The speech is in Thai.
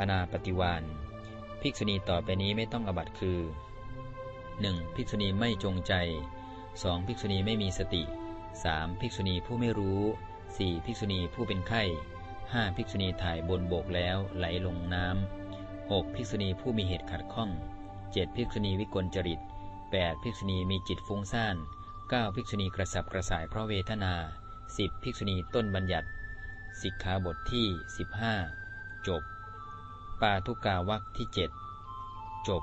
อนาปฏิวานภิกษุณีต่อไปนี้ไม่ต้องอบัตคือ 1. ภิกษุณีไม่จงใจ 2. ภิกษุณีไม่มีสติ 3. ภิกษุณีผู้ไม่รู้ 4. ภิกษุณีผู้เป็นไข้ 5. ภิกษุณีถ่ายบนโบกแล้วไหลลงน้ำ 6. ภิกษุณีผู้มีเหตุขัดข้อง 7. ภิกษุณีวิกลจริต 8. ภิกษุณีมีจิตฟุ้งซ่าน 9. ภิกษุณีกระสับกระส่ายเพราะเวทนา 10. ภิกษุณีต้นบัญญัติสิกขาบทที่ 15 จบ ปาทุกาวักที่เจ็ดจบ